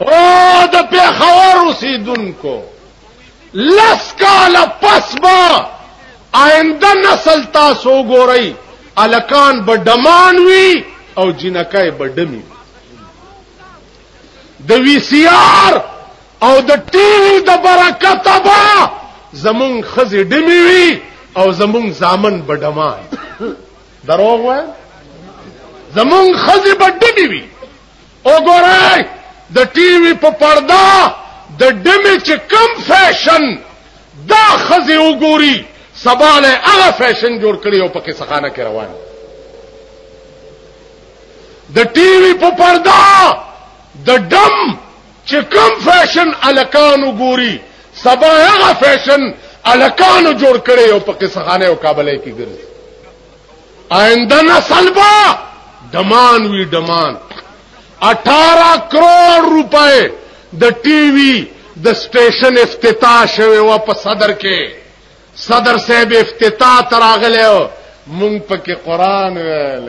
او د پیښور اوسیدونکو لس کال پس با آینده نسل تاسو ګورئ الکان به ډمان وي او جنکای به ډمی د وی سی آر او د ټي وي د برکت به زمون خزي ډمی وي او زمون زامن به ډمان دروغ وای زمون خزي په ډمي وي او ګورای د ټي وي په پردا د ډمي چې کم فیشن دا خزي وګوري سباله هغه فیشن جوړ کړي او پکې سخانه کې روان د ټي وي په پردا د ډم چې کوم فیشن الکان وګوري سبا هغه فیشن الکانو جوړ کړي او په قصه خانه او کابل کې ګرځي آئنده نسل با ډمان وی ډمان 18 کروڑ روپے د ټي وي د سټیشن افتتاح شوه و په صدر کې صدر صاحب افتتاح تراغله مونږ پکې قران ویل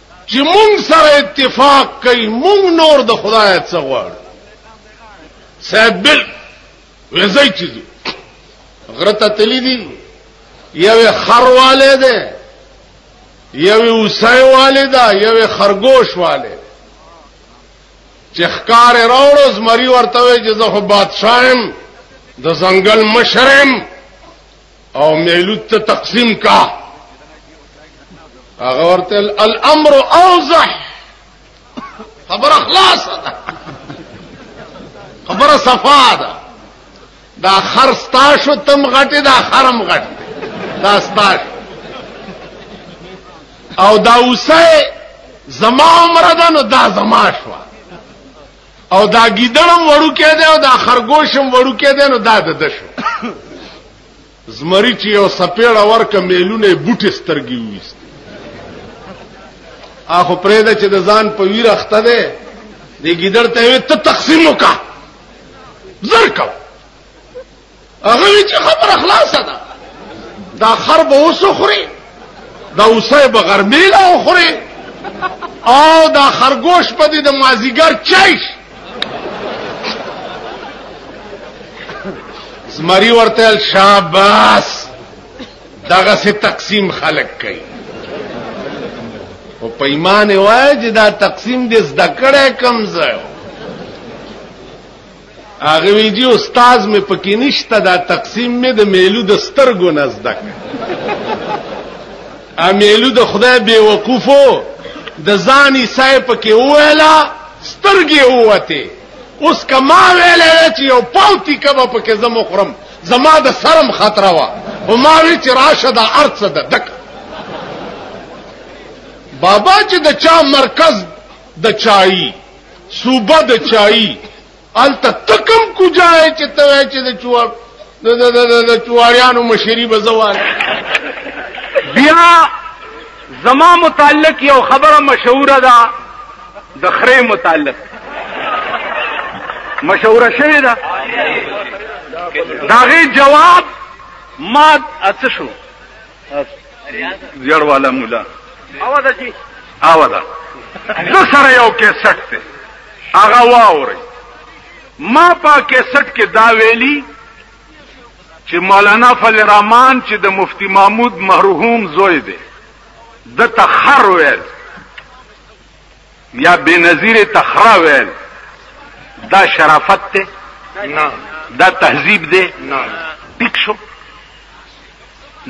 چې مونږ سره اتفاق کوي مونږ نور د خدای څخه غواړو صاحب بل وځي چې غرته تللی دي یو خرواله ده یو اوسای واله ده یو خرګوش واله چې ښکار راوړو زمری ورته وي چې زه خو بادشاهم د ځنګل مشرم او میلوت ته تقسیم کا هغه ورته الامر اوضح خبر خلاص ده خبر صفا ده دا خر ستاشو تم غټي دا خرم غټ دا ستاش او دا اوسه زما عمر ده نو دا زما شو او دا ګیدړم وړوکې ده او دا خرګوشم وړوکې ده نو دا د دشو زمری چې یو سپېړه ورکه میلونه بوټي سترګي وېست اخو پرې ده چې د ځان په ویر اخته ده د ګیدړ ته ته تقسیم وکا زر کو هغه وی چې خبره خلاصه ده دا خر به اوس خوري دا اوسه به غرمې لا خوري او دا خرګوش په دې د مازیګر چایش زمری ورته شاباس دغه سي تقسیم خلق کوي او په ایمان وای چې دا تقسیم دې زده کړه کم ځای هغه وی جی استاد مې پکې نشته دا تقسیم مې د میلو د سترګو نزدک ا میلو د خدای بے وقوفو د ځاني سای پکې ویلا سترګې وته اوس کما ویلې چې یو پاوتی کبه پکې زم خورم زما د سرم خطر وا او ما وی چې راشه د ارڅ د دک بابا چې د چا مرکز د چای صوبه د چای الته تکم کو جای چې ته وای چې د چوار د د د د چواریانو مشری بزوال بیا زما متعلق یو خبره مشهوره ده د خره متعلق مشهوره شوی ده داغه جواب ما اڅ شو زیړ والا مولا اوا ده جی اوا ده زه سره یو کیسټ ته هغه واوري ما په کیسټ کې دا ویلي چې مولانا فضل الرحمن چې د مفتی محمود مرحوم زوی دی د تخر ویل یا بنظیر ته خره ویل دا شرافت دی نه دا تهذیب دی نه ټیک شو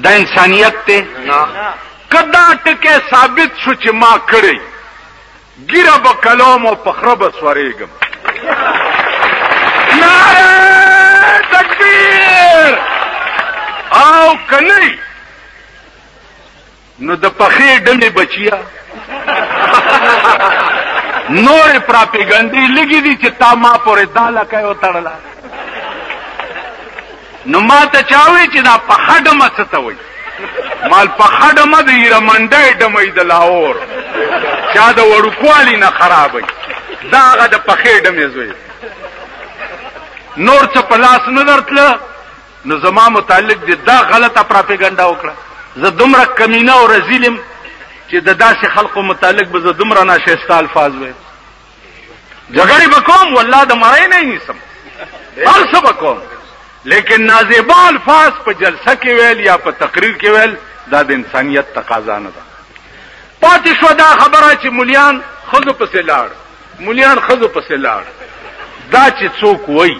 دا انسانیت دی نه کدا ټکه ثابت شو چې ما کړی ګیره به کلام او پخره به سورېږم ناره تکبیر او کنی نو د پخې ډلې بچیا نور پراپیګنډي لګي دي چې تا ما پورې دا لکه یو تړلا نو ما ته چاوي چې دا په خډمه څه ته وي مال په خډمه د یرمنډه ډمې د لاور چا د وړوکوالي نه خرابې دا هغه د پخې ډمې زوی نور څه پلاس نه درتله نو زما متعلق دې دا غلطه پراپګنډا وکړه زه دومره کمینه او رزیل یم چې د داسې خلقو متعلق به زه دومره ناشایسته الفاظ وایم جګړې به کوم والله د مړی نه نیسم هر څه به کوم لیکن نازیبا الفاظ په جلسه کې ویل یا په تقریر کې ویل دا د انسانیت تقاضا نه ده پاتې شو دا خبره چې مليان خزو پسې لاړ مليان خزو پسې لاړ دا چې څوک وایي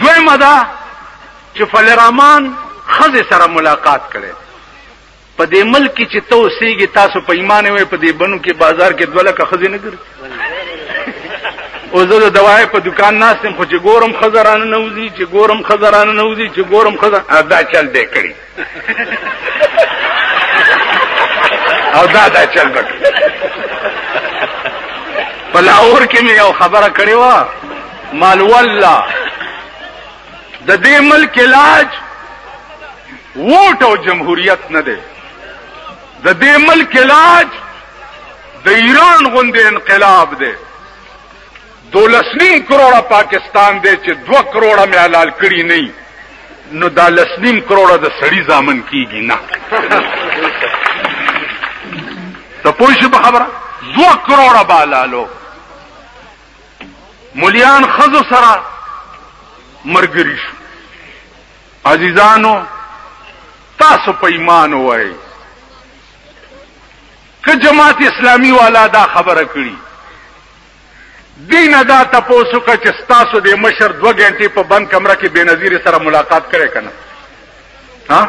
دویمه دا چې فلرامان خزه سره ملاقات کړي په دې ملک کې چې تو سیږي تاسو په ایمان وي په دې بنو کې بازار کې دوله کا خزه نه ګرځي او زه د دوايي په دکان ناستم خو چې ګورم خزرانه نوځي چې ګورم خزرانه نوځي چې ګورم خزر ادا چل دې کړی او دا دا چل بک په لاهور کې مې یو خبره کړې و مال والله د دې ملک علاج ووټ او جمهوریت نه دی د دې ملک علاج د ایران غوندې انقلاب دی دولس نیم کروڑه پاکستان دی چې دوه کروڑه مې حلال کړي نه نو دا لس نیم کروڑه د سړي ځامن کیږي نه ته پوه شي په خبره دوه کروڑه به حلالو مليان خزو سره مرګري شو عزیزانو تاسو په ایمان وای که جماعت اسلامی والا دا خبره کړي دی نه دا تپوس وکړه چې ستاسو د مشر دوه ګنټې په بند کمره کې بېنظیر سره ملاقات کړی که نه ها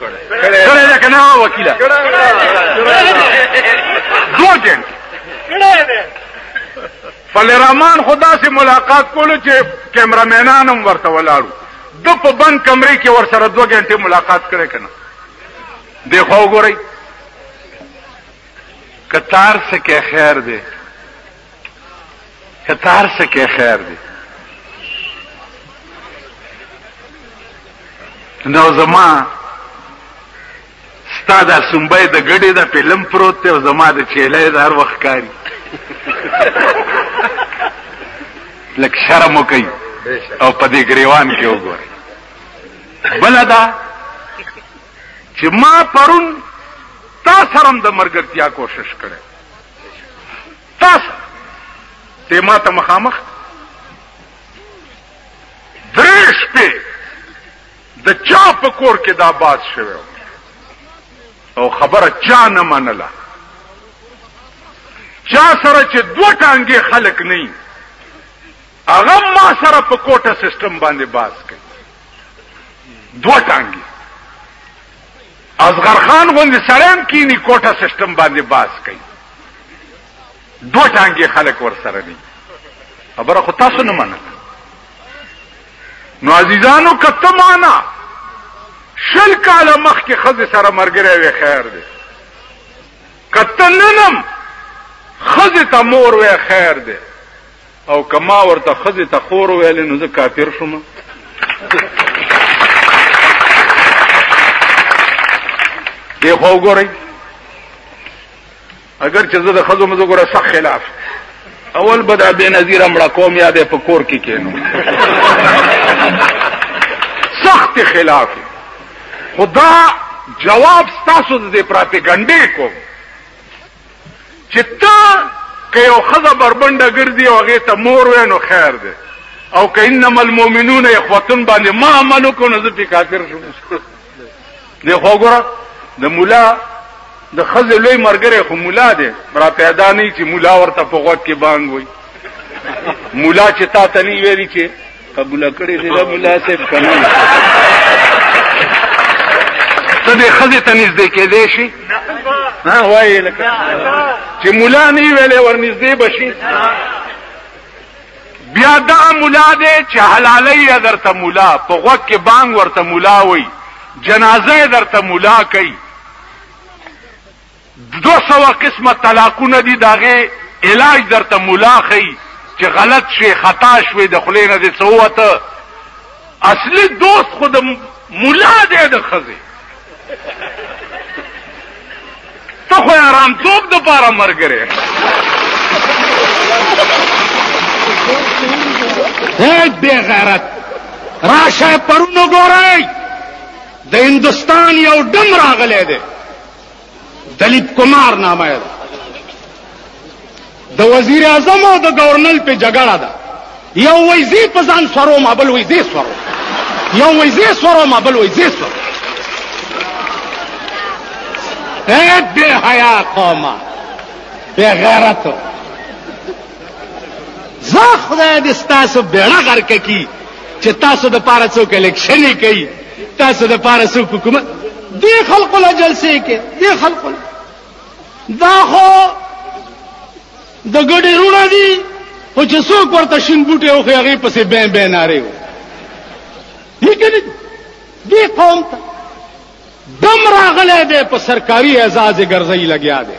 کړی ده که نه وکیله دوه ګنټې فلرحمان خو داسې ملاقات کولو چې کیمرامینان هم ورته ولاړو ده په بند کمرې کې ورسره دوه ګنټې ملاقات کړی که نه دی خو وګورئ کتار سکه خیر دی کتار سکه خیر دی نو زما ستا دا سنبه د ګډې د پلم پروت دی او زما د چیلې د هر وخت کاری لک شرم وکي او په دې گریوان کې وګوري بل دا چې ما پرون تا سره هم د مرګرتیا کوشش کړی تاسو ته ما ته مخامخ درې شپې د چا په کور کې دا باز شوی او خبره چا نه منله چا سره چې دوه ټانګې خلک نه هغه ما سره په کوټه سیستم باندې باز کوي دوه ټانګي اصغر خان غوندې سلام کینی کوټه سیستم باندې باس کوي دوه ټانګي خلک ور سره دي خبره خو تاسو نه منل نو عزیزانو کته معنا شل کال مخ کې خزه سره مرګره وي خیر دی کته ننم خزه ته مور وي خیر دی او که ما ورته ښځې ته خور ویلې نو زه کافر شوم دی خو وګورئ اگر چې زه د ښځو مزه ګوره سخت خلاف اول به دا بې نظیره مړه کوم یا دی په کور کې کینو سخت خلاف خدا جواب ستاسو د پراپیګنډې کوم چې ته که یو ښځه بربنډه ګرځي او هغې ته مور وی نو خیر دی او که انما المؤمنون اخوتون باندې ما عملو کو نو زه پې کافر شوم دی خو ګوره د مولا د ښځې لوی مرګری خو مولا دی را پیدا نه چې مولا ورته په غوږ کې بانګ وي مولا چې تا ته نه ویلي چې قبول کړی دی مولا صاحب کنه ته دې خزه ته نږدې کېدې شي نه وایي لکه چې مولا نه ویلې ورنږدې بشي بیا دا مولا دې چې حلالي درته مولا په غوږ کې بانګ ورته مولا وای جنازه درته مولا کوي دوه سوه قسمه طلاقونه دي د هغې علاج درته ملا ښيي چې غلط شوې خطا شوې د خولې نه دې څه ووته اصلي دوست خو د ملا دی د ښځې ته خو یې ارامتوب دپاره ملګری هیڅ بې غیرت راشه پرون وګورئ د هندوستان یو ډم راغلی دی دلیپ کمار نامه ده د وزیر اعظم او د گورنل په جګړه ده یو وای زی په ځان سورو ما بل وای زی سورو یو وای زی سورو ما بل وای زی سورو اے بے حیا قوما بے غیرتو زه خدای دې ستاسو بیړه غرق کی چې تاسو د پاره څو کلیکشن کوي تاسو د پاره څو حکومت دی خلق له جلسې کې دی خلق دا خو د ګډې روړه دي خو چې څوک ورته شین بوټي او هغه پسې بین بین ناره وي یګنه دې قوم ته دم راغله دې په سرکاري اعزاز ګرځي لګیا دي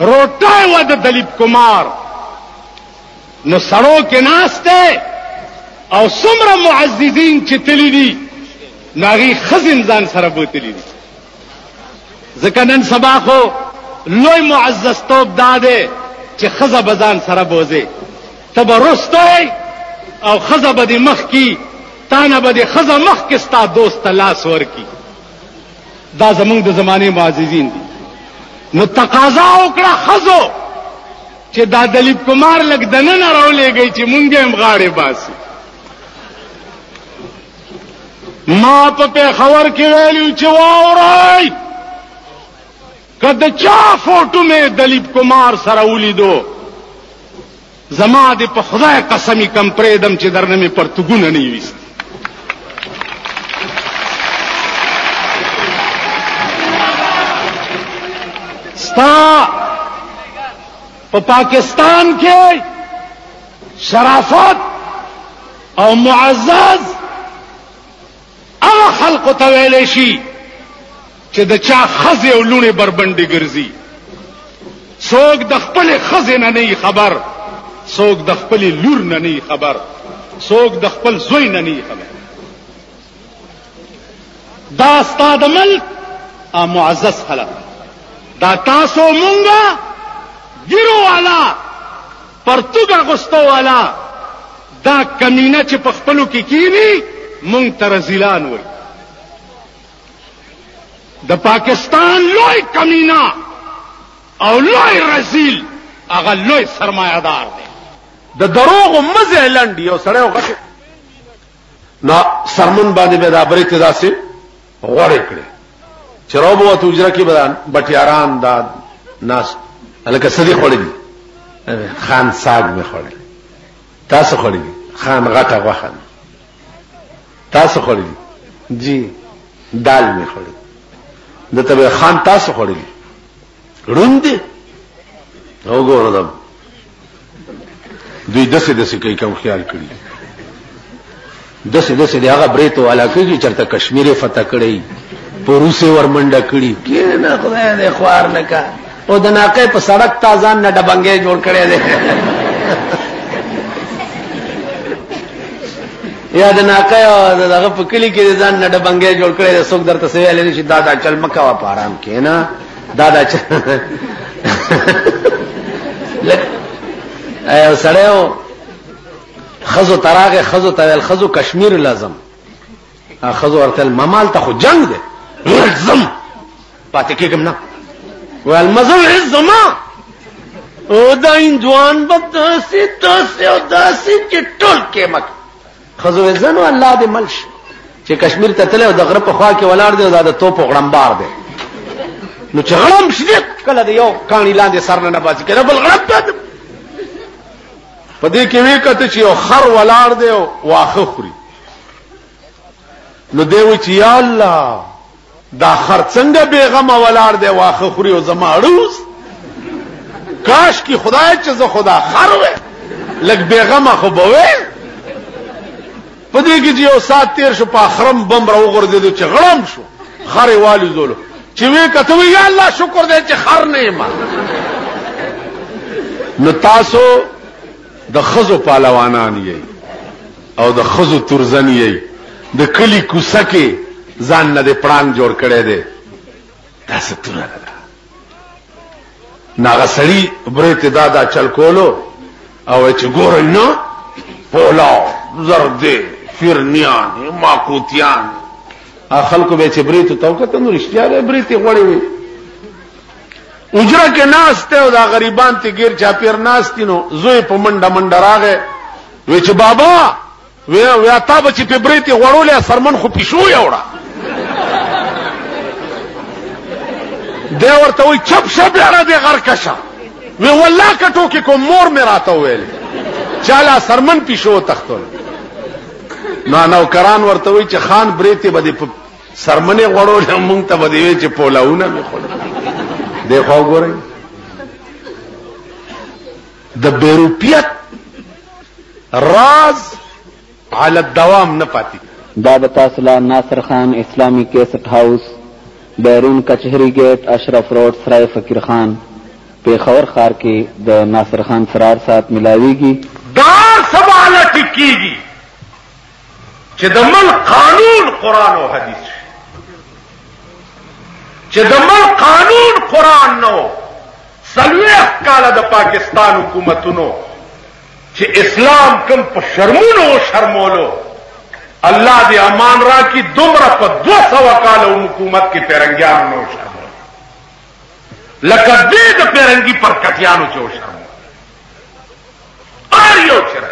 روټای و د دلیپ کمار نو سړو کې ناشته او سمره معززین چې تللی دي ناغي خزم ځان سره بوتلی دي ځکه نن سبا خو لوی معزز توب داده چې خزه بزان سره بوزي تب رستوي او خزه به مخ کی تانه به خزه مخ کې ستا دوست لاس ورکی دا زمونږ د زمانه معززین دي نو تقاضا وکړه خزو چې دا دلیب کمار لګ دنه نه راولېږي چې مونږه هم غاړې باسي ما په پیښور کې ویلو چې واورای کله چا فوټو مې دلیب کمار سره ولیدو زما دې په خدای قسمی کم پرېدم چې درنه مې پرتګونه نه ویست ستا په پاکستان کې شرافت او معزز هغه خلکو ته ویلی شي چې د چا ښځې او لوڼې بربنډې ګرځي څوک د خپلې ښځې نه نه خبر څوک د خپلې لور نه نه خبر څوک د خپل زوی نه نه خبر دا ستا د ملک معزز خلک دا تاسو مونږه ګیرو والا پرتوګ اغوستو والا دا کمینه چې په خپلو کې کینی مونږ ته رزیلان وای د پاکستان لوی کمینا او لوی رزیل هغه لوی سرمایه دار دی د دروغ مزه لنډ یو سړی وغټ نو سرمن باندې به دا برې ته داسې غوړې کړې چې راووت حجره کې به بټیاران دا ناس هلکه څه دي خوړلي خان ساګ مې خوړلي تاسو خوړلي خان غټه غوښه تاسو خوړلي جی دال مې خوړلي د تبه خان تاسو خوړلي ړوند دی او ګوره دا دوی دسه دسه کوي کوم خیال کړی دسه دسه دی هغه بریته والا کوي چرته کشمیر فتح کړی پروسه ورمنډه کړی کینه خدای دې خوار نه کا او د ناقه په سړک تازان نه ډبنګې جوړ کړي دي یا د ناکه او دغه په کلی کې ځان نه ډبنګې جوړ کړي د څوک درته سوي لري چې دا دا چل مکه وا پارام کینا دا دا چل ایو سړیو خزو تراغه خزو تل خزو کشمیر لازم خزو ورتل ممال ته خو جنگ دی لازم پاتې کېږم نه ویل مزل هیڅ زما او دا اندوان به داسې داسې او داسې چې ټول کېمک ښځو یې ځنو الله دې مل شي چې کشمیر ته تللی او د غره په خوا کې ولاړ دی او دا د توپو غړمبار دی نو چې غړم شي کله د یو کاڼي لاندې سر نه باسي کله بل غړم ته په دې کې وی کته چې یو خر ولاړ دی او واخه خوري نو دی و چې یا الله دا خر څنګه بیغمه ولاړ دی واخه خوري او زما اړوس کاش کی خدای چې زه خدا خر وې لګ بیغمه خو به وې په دې کې یو سات تیر شو په خرم بم راو غردې چې غړم شو خر والی زولو چې وې کته وی یا الله شکر دې چې خر نه ما نو تاسو د ښځو پهلوانان یئ او د ښځو تورزن یئ، د کلي کوڅه کې ځان نه دې پړانګ جوړ کړی دی، دا څه توره نه ده. نو هغه سړي برېت یې دا دا چل کولو او وایي چې ګورئ نه پولاو زردې فرنیان ماکوتیان خلکو به چې برېتو ته وکتل نو رښتیا به یې برېت یې غوړې وې. حجره کې ناست دی او دا غریبان ته غیر چاپیر ناست دي، نو زوی په منډه منډه راغی، وی چې بابا وی وی تا به چې په بریتې غوړولې سرمن خو پیشو یې وړه دی ورته وی چپ شه بیړه دې غرکه شه وی والله که ټوکې کوم مور مې راته وویل چاله سرمن پیشو وتښتول نو نوکران ورته وی چې خان بریتې به دې په سرمنې غوړو له مونږ ته بدیوي چې پولاونه مې خور دی خو ګورئ د بیروپیت راز على الدوام نه پاتې دا به تاسو لا ناصر خان اسلامي کیسټ هاوس بیرون کچهری ګیټ اشرف روډ سرای فقیر خان پیښور ښار کې د ناصر خان فرار سات ملاویږي دا سبا لټکیږي چې د ملک قانون قران او حدیث چې د ملک قانون قران نو سلوخ کاله د پاکستان حکومتونو چې اسلام کم په شرمونو او شرمولو الله دې امان را کی دومره په 200 کال حکومت کې پیرنګیانو نو شرمو لکه دې د پیرنګي پر کټیانو چې شرمو ار یو چر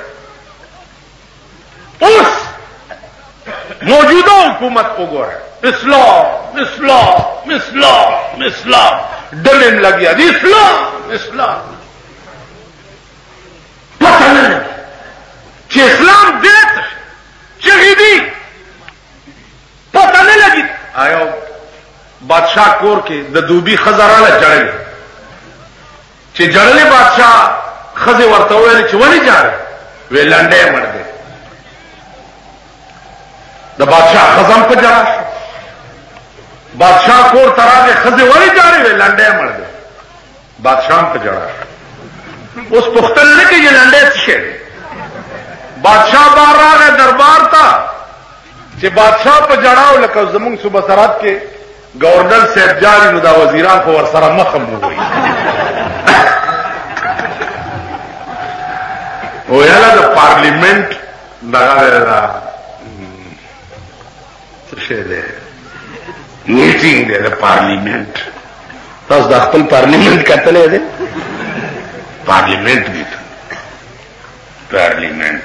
اوس موجوده حکومت وګوره اسلام اسلام اسلام اسلام ډلې لګیا دي اسلام اسلام پته نه لګي چې اسلام دې څه چغې دي پته نه لګي آیا بادشاہ کور کې د دوبي خزراله جړلې چې ژړلې بادشاه خزه ورته ویل چې ولی جاړې وی لنډه مړ دی د بادشاه خزم په جړا شو بادشاه کور تراغه خزه ولی جاړې وی لنډه مړ دی بادشاه په جړا شو اوس پختل نه کې لنډه څه شي بادشاه بار راغه دربار ته چې بادشاه په جړاو لکه زمونږ صوبه سرات کې ګورنر صاحب جاری نو دا وزیران خو ور سره مخ هم وګوري او یاله د پارلیمنت دغه دا څه شي دی میټینګ دی د پارلیمنت تاسو د خپل پارلیمنت کتلې دی پارلیمنت دی پارلیمنت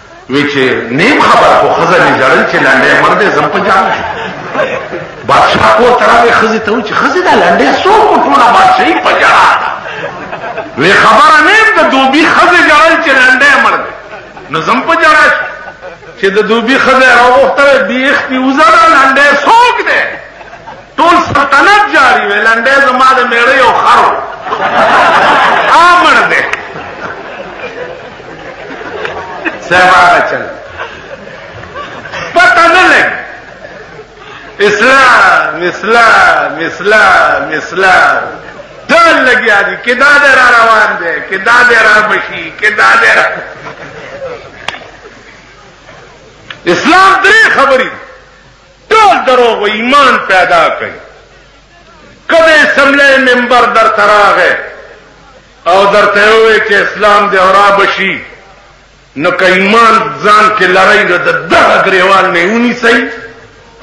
وی چې نیم خبر خو خزه نه جړل چې لنډه مرده زم په جام شو بادشاہ کو تراوی خزه ته چې خزه دا لنډه سو کو ټوله بادشاہي په جړا وی خبره نیم ته دوبي خزه جړل چې لنډه مرده نو زم په جړا چې د دوبي خزه راوخته بي اختی وزره لنډه سوک ده ټول سلطنت جاری وی لنډه زما د میړې او خرو آمر ده صاحب هغه چل پته نه لګي اسلام اسلام اسلام اسلام ټول لګیا دي کې دا دې را روان دي کې دا دې را مشي کې دا دې را اسلام درې خبرې ټول دروغ ایمان پیدا کوي کله سمله منبر در تراغه او درته یې وویل چې اسلام دې ورا به شي، نو که ایمان ځان کې لرئ، نو د دغه ګرېوان نه یې ونیسئ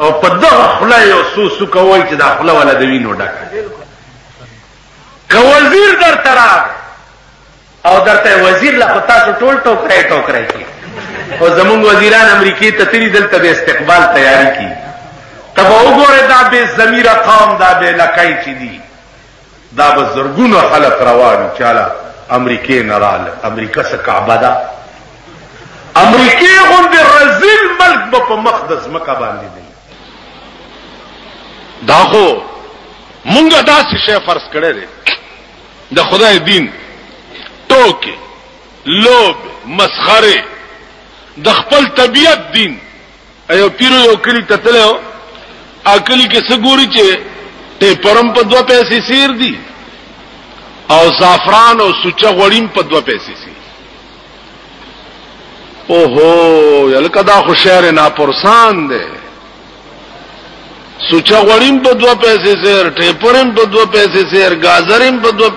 او په دغه خوله یې یو څو څوکه ووایئ چې دا خوله والا د وینو ډکه ده. که وزیر درته راغی او درته وزیر له خو تاسو ټول ټوکرای ټوکرای کی او زمونږ وزیران امریکې ته تللي دلته به استقبال تیاری کی ته به وګورې دا بې ضمیره قوم دا بې لکۍ چې دي دا به زرګونه خلک روا وي چې له امریکې نه راله امریکا څه کعبه ده امریکې غوندې رزیل ملک به په مخ د ځمکه باندې دی دا خو مونږه داسې شی فرض کړی دی د خدای دین ټوکې لوب مسخره د خپل طبیعت دین یو پیر یو کلی ته تلو اکلی کې څه ګوري چې ټیپرم په دوه پیسې سیر دي او زعفران او سوچه غوړیم په دوه پیسې سیر اوهو یلکه دا خو شعر ناپرسان دی سوچه غوړیم په دوه پیسې سیر ټیپرم په دوه پیسې سیر گازرم په دوه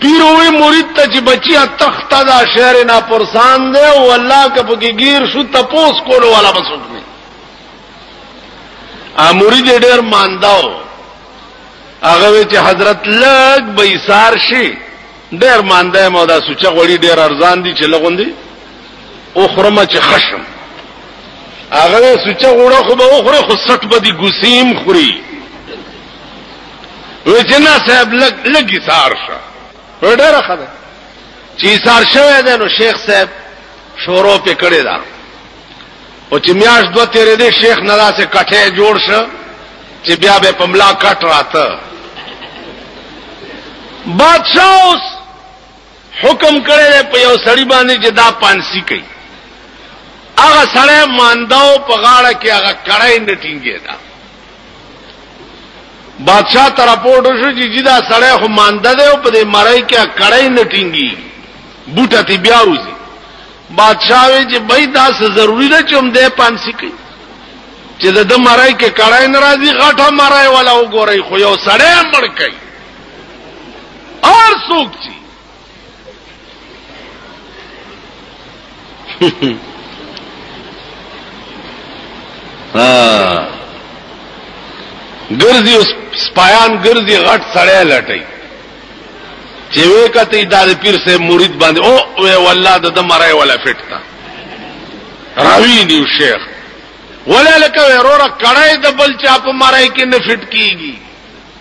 پیر ووی مرید ته چې بچیا تخته دا شعر نه پرسان دی او الله که پکې گیر شو تپوس کولو والا بسوک نه ا مرید ډیر مانداو هغه چې حضرت لګ به ایثار شي ډیر مانده مو دا سوچ غوړي ډیر ارزان دي چې لغوندي او خرمه چې خشم هغه سوچ غوړه خو به خو خو سټ بدی ګسیم خوري وی چې نه صاحب لګ لګی سار شه ډېر خبره چې سار شوه ده نو شیخ صاحب شورو په کړی دا او چې میاش دوه تیرې دې شیخ ندا سے کټه جوړ شه چې بیا به پملا کټ راته بادشاہ اوس حکم کړی دی په یو سړي باندې چې دا پانسي کوي هغه سړی مانداو په غاړه کې هغه کړای نه ټینګې دا بادشاہ ته راپورټ شو چې جدا سړی خو مانده دی او په دې مړی کې کړای نه ټینګي بوټه تی بیا روزي بادشاہ وی چې بای دا څه ضروری ده چې هم دې پانسی کوي چې د مړی کې کړای ناراضي غټه مړی ولا وګوري خو یو سړی مړ کوي اور سوک چی ګرځي اوس سپایان ګرځي غټ سړی لټي چې وې کته د پیر سه مرید باندې او وې والله د مرای ولا فټتا راوی نیو شیخ ولا لکه ورور کړای د بل چا په مرای کې نه فټ کیږي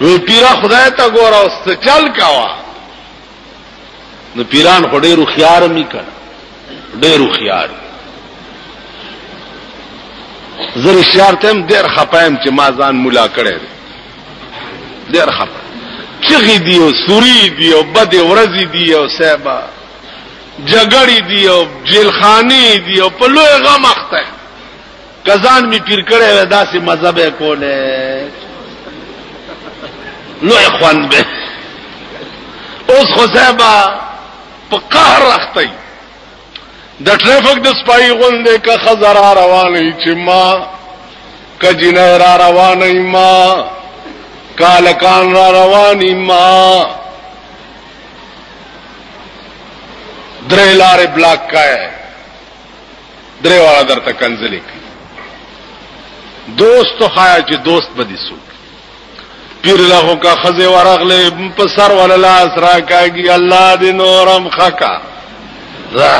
وی پیرا خدای ته ګور او ست چل کوا نو پیران خو ډیرو خيار می کړ ډیرو خيار زر شعر تم ډیر خپایم چې ما ځان مولا کړی ډیر خپ چغی دی او سوری دی او بد ورځی دی او سبا جګړی دی او جیلخانی دی او په لوی غم اخته که ځان می پیر کړی وای داسې مزه به کوله لوی خوند به اوس خو صاحبا په قهر راختی د ټریفک د سپای غوندې که خزر روانې چې ما کجنه را روانې ما کالکان را روانې ما درې لارې بلاک کای درې واړه درته کنځلې کوي دوست خایا چې دوست بدی سو پیر له کا خزه ورغله په سر وللا اسرا کاږي الله دې نورم خکا را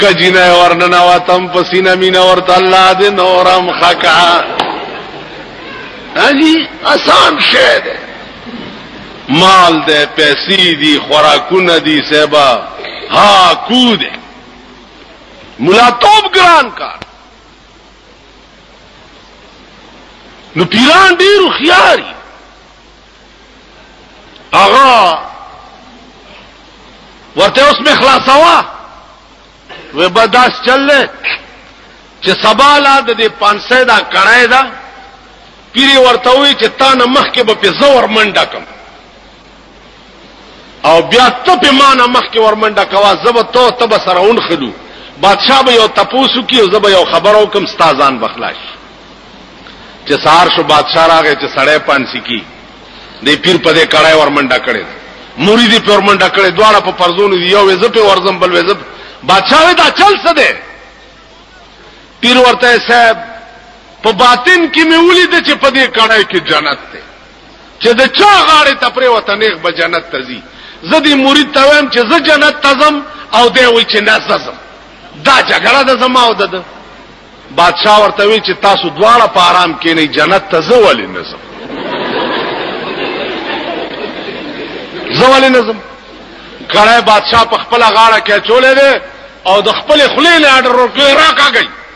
کجینه ورننا واتم پسینه مینا ورته الله دې نورم خکا اجي آسان شه ده مال ده پیسې دي خوراکونه دي سبا ها کو ده ملا توب ګران کار نو پیران ډیر خياري هغه ورته اوس می خلاصوا و بداس چل چې سبا لا د دې پانسه دا کړای دا پیری ورته وی چې تا نه مخ کې به په زور منډه کم او بیا ته په معنا مخ کې ورمنډه کوا زب تو تب سرون خلو بادشاہ به یو تپوسو کی او زب یو خبرو کوم ستازان بخلاش چې سار شو بادشاہ راغی چې سړی پانسی کی دې پیر په دې کړای ورمنډه کړي مرید په ورمنډه کړي دواړه په پرزونو دی یو زب په ورزم بل زب بادشاہ دا چل څه دی پیر ورته صاحب په باطن کې مې ولید چې په دې کړای کې جنت چې د چا غاړې ته پرې وته نیغ به جنت ته ځي زه دې مرید ته وایم چې زه جنت ته ځم او دی وایي چې نه زه ځم دا جګړه ده زما او ده بادشاہ ورته وی چې تاسو دواړه په آرام کې نه جنت ته زه ولې نه ځم زه ولې نه ځم کړه بادشاہ په خپل غاړه کې چولې ده او د خپل خلې نه اډر ورکړي راکاږي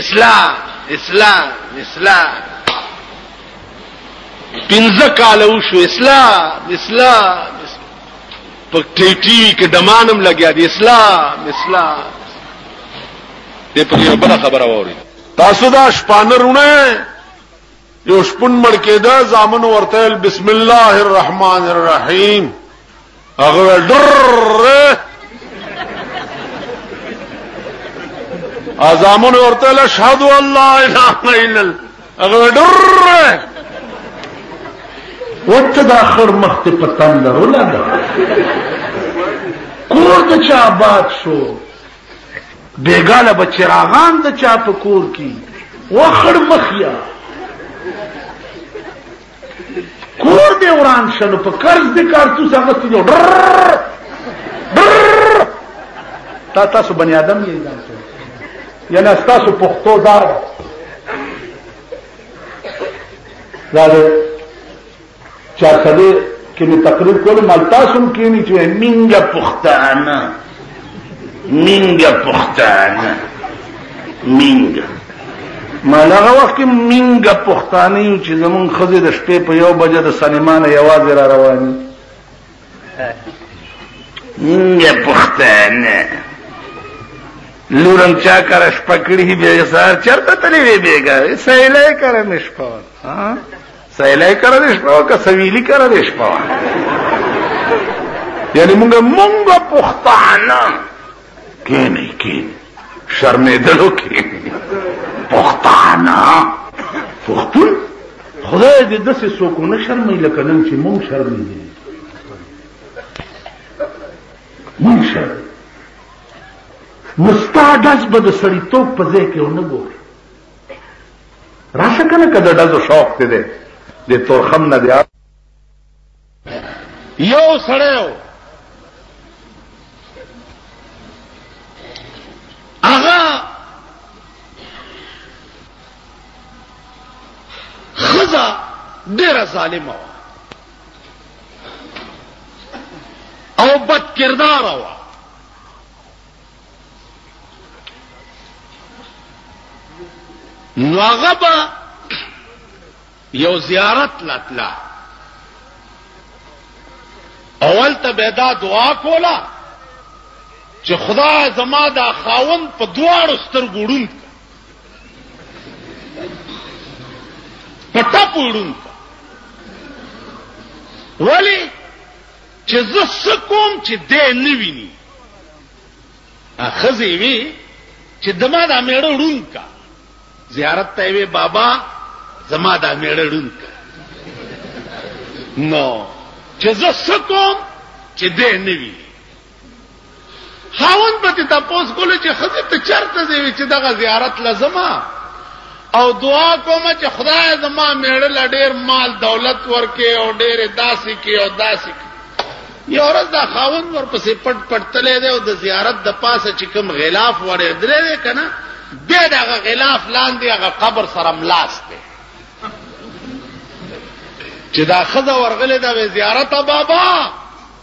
اسلام اسلام اسلام پنځه کال وشو اسلام اسلام په ټي ټي کې دمانم لګیا دی اسلام اسلام دې په یو بل خبره ووري تاسو دا شپانه رونه یو شپون مړ کېده ځامن ورته بسم الله الرحمن الرحیم هغه ویل ډر ازامون ورته له شهادت الله الا الا هغه ډر ورته دا خر مخ ته پتن لرو لا دا کور د چا آباد شو بیګاله بچراغان د چا په کور کې وخر مخیا کور دې وران شنو په قرض دې کارتوس اغستې جو تا تاسو بنی آدم یې ځان سره یعنی تاسو پښتو دار دا دې چا سره کې مې تقریر کول مال تاسو هم کېنی چې مینګه پښتانه مینګه پښتانه مینګه مال هغه وخت کې مینګه پښتانه یو چې زمون خزې د شپې په یو بجه د سینما نه یوازې را رواني مینګه پښتانه لورم چا کار شپکړی به سار چرته تلې وی بیګا سیلای کار مشپور ها سیلای کړه دې شپه که سویلی کړه دې شپه یعنی موږ موږ پښتانه کې نه کې شرمېدلو کې پښتانه پښتون خدای دې داسې څوک نه شرمې لکه نن چې موږ شرمې دي موږ شرمې نو ستا داس به د سړیتوب په ځای کې ونه ګوري راشه کنه که د ډزو شوق ته دی د تورخم نه دی یو سړی و هغه ښځه ډېره ظالمه وه او بد کرداره وه نو هغه به یو زیارت لاتلا اول ته به دا دعا کولا چې خدای زما دا خاون په دواړو سترګو ړوند پټه پوړون ولی چې زه سکوم چې دې نه ویني خزی وی چې دما دا میړه ړون کا زیارت ته وی بابا زما دا میړه ړون کا نو چې زه سکوم چې دې نه وی خاون به ته تاسو کول چې خزه ته چرته دی چې دغه زیارت لازمه او دعا کوم چې خدای زما میړه لا ډیر مال دولت ورکې او ډیر داسې کې او داسې کې یو ورځ دا خاون ورپسې پټ پټ تللی دی او د زیارت د پاسه چې کوم غلاف ورېدلی دی که نه بیا د هغه غلاف لاندې هغه قبر سره ملاس دی چې دا ښځه ورغلې ده وې زیارته بابا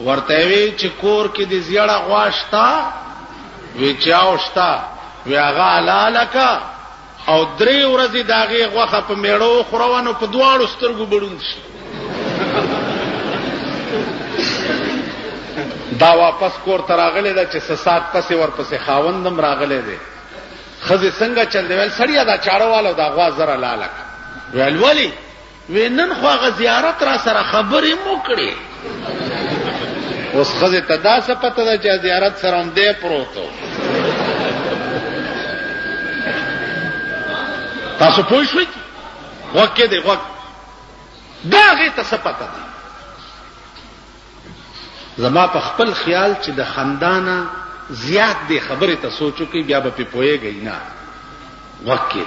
ورته وی چې کور کې د زیړه غواشتا وی چاوشتا وی هغه لالکا او درې ورځې داغه غوخه په میړو خورونو په دواړو سترګو بړوند شي دا واپس کور ته راغلی دا چې سسات پسې ورپسې خاوندم راغلی دی خزه څنګه چل دی ول سړیا دا چاړواله دا غوا زره لالک ویل ولی وې نن خو هغه زیارت را سره خبرې مو کړې اوس خزه ته دا څه پته ده چې زیارت سره هم دی پروتو تاسو پوه شئ وکه دی وک دا هغه ته څه پته ده زما په خپل خیال چې د خندانا زیات دی خبره ته سوچو کې بیا به په پوهیږي نه وکه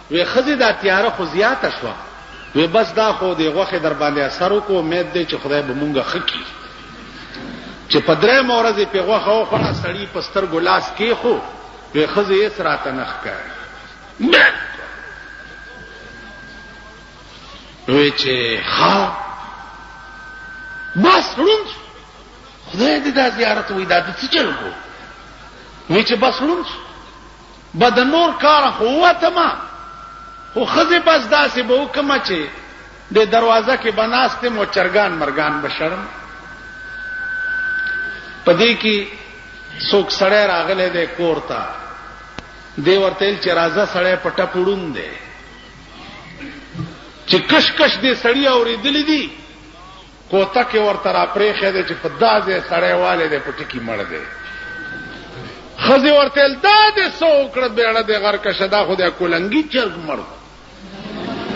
وې ښځې دا تیاره خو زیاته شوه، وې بس دا خو دې غوښې درباندې اثر وکړو، امید دی چې خدای به مونږ ښه کړي. چې په دریمه ورځ یې پرې غوښه وخوړه، سړي په سترګو لاس کېښو، وې ښځې هېڅ راته نه ښکاري. بلکل! وې چې ښه! بس ړوند شو، خدای دې دا زیارت وي دا د څه چل وو؟ وې چې بس ړوند شو. به د نور کاره خو ووتم، خو ښځې بس داسې به وکړم چې د دروازه کې به ناست یم او چرګان مرګان به شړم. په دې کې څوک سړی راغلی دی کور ته، دی ورته ویل چې راځه سړی په ټپ ړوند دی، چې کش کش دې سړي اورېدلي دي کوتک یې ورته را پرېښی دی چې په دا ځای سړی والی دی په ټکي مړ دی ښځې ورته ویل دا دې څه وکړه بېړه دې غرکه شه دا خو دی کولنګي چرګ مړ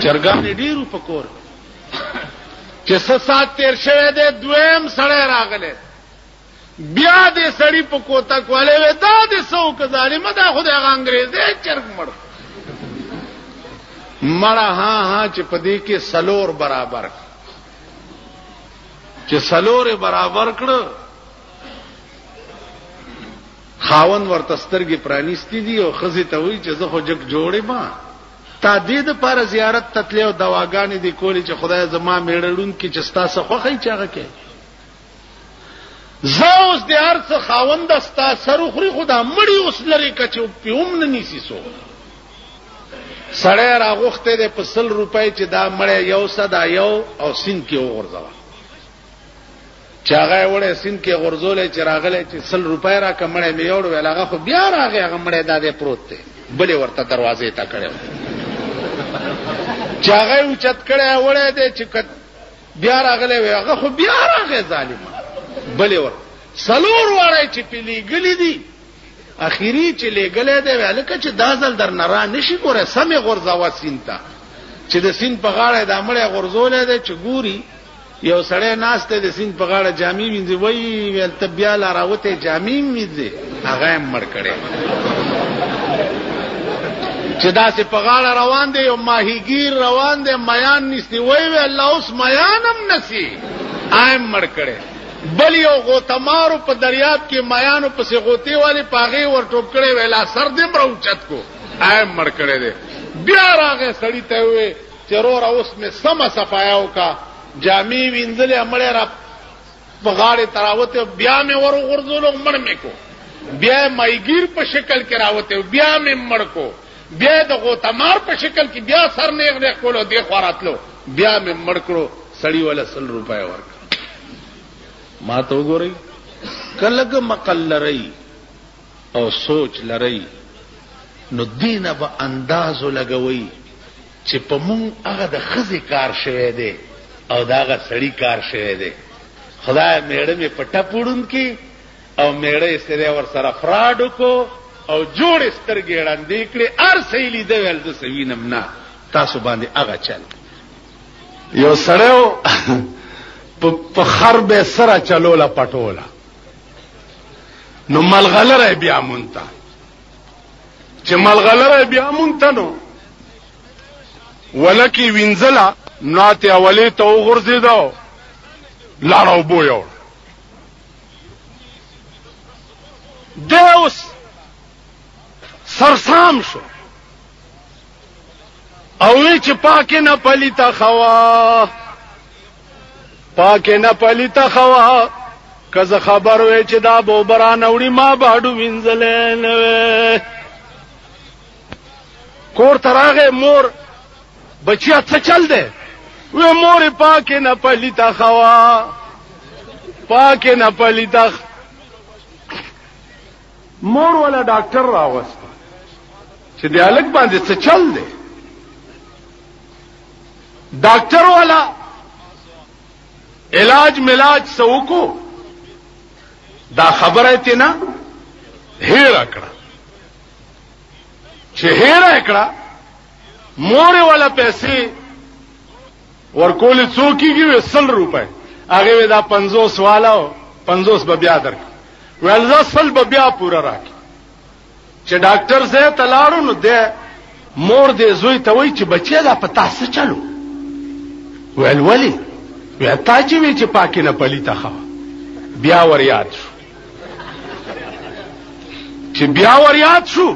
چرګان یې ډېرو په کور چې څه ساعت تېر شوی دی دویم سړی راغلی بیا دې سړی په کوتک والے وې دا دې سو که ظالم دا خو دې هغه انګريز دې چرګ مړ مړه ها ها چې په دې کې سلور برابر چې سلور برابر کړ خاون ورته سترګې پرانیستې دي او خزه ته وی چې زه خو جګ جوړې ما تا دې د پر زیارت تتلې او دواګانې دې کولې چې خدای زما میړړون کې چې ستاسو خوخی چاغه کې زه اوس د هر څه خاوند ستا سر خوري خدا مړی اوس لري کچو پیوم نه نیسی سو سړی راغوخته ده په 100 روپۍ چې دا مړی یو صدا یو او سین کې وغورځوا چاغه وړه سین کې غورځولې چې راغله چې 100 روپۍ را کمړې مې یوړ ویلاغه خو بیا راغې هغه مړی دا ده پروت دی بلې ورته دروازې ته کړو چاغه اوچت کړه وړه دې چې بیا راغلی وی هغه خو بیا راغی ظالم بلې ور سلور وړای چې پیلیګلی دي اخیری چې لګلې دی ولکه چې دازل در نه را نشي ګوره سمې غورځوا سینتا چې د سین په غاړه د امړې غورځولې دی چې ګوري یو سړی ناشته د سین په غاړه جامې وینځي وای ول تبیا لا راوته جامې وینځي هغه هم مړ کړی چې داسې په غاړه روان دی یو ماهیګیر روان دی میان نیستی وای وی الله اوس میان هم نسی آیم مړ کړی بل یو غوتمارو په دریاب کې میانو پسې غوتی والی پاغې ور ټوپ کړی وی لا سر دې مړ اوچت کو آیم مړ کړی دی بیا راغې سړی ته وی چې روره اوس مې سمه صفایاو کا جامې وینځلې مړې را په غاړه تراوته بیا مې ور غورځول مړ مې کو بیا مایګیر په شکل کې راوته بیا مې مړ کو بیا د غوتمار په شکل کې بیا سر نه غړې کولو دی خوراتلو بیا مې مړ کړو سړی ولا 100 روپیا ورک ما ته وګورئ کلګ مقل لري او سوچ لري نو دینه به انداز لګوي چې په مونږ هغه د ښځې کار شوی دی او د هغه سړي کار شوی دی خدای میړه مې په ټپ وړوند کی او میړه یې سره ور سره فراډ وکړو او جوړ سترګې وړاندې کړې ار سې لیدل ول د سوینم نه تاسو باندې هغه چل یو سړیو په خر به سره چلولا پټولا نو ملغلره بیا مونته چې ملغلره بیا مونږ ته نو ولکه وینځله ناته اولې ته وغورځېدو لاړو بو یو دیوس سرسام شو او چې پاکه نه پلیتا خوا پاکه نه پلیته خوا که زه خبر وې چې دا به اوبه رانوړي ما به هډو وینځلی نه وې کور ته راغی مور بچیا څه چل دی وې مورې پاکه نه پلیته خوا پاکه نه پلیته مور ولا ډاکټر راوست چې د الګ باندې څه چل دی ډاکټر والا علاج ملاج سوکو دا خبره ته نه هیر کړه چې هیر کړه مور والا پیسې ورکول څوکیږي وسل روپے هغه دا 50 والا 50 به بیا درک ولزا سل به بیا پورا راک چې ډاکټر زه ته لاړو نو ده مور دې زوی ته وای چې بچی دا په تاسو چلو ویل ولی بیا تا چې وی چې پاکې نه پلی تا خو بیا ور یاد شو چې بیا ور یاد شو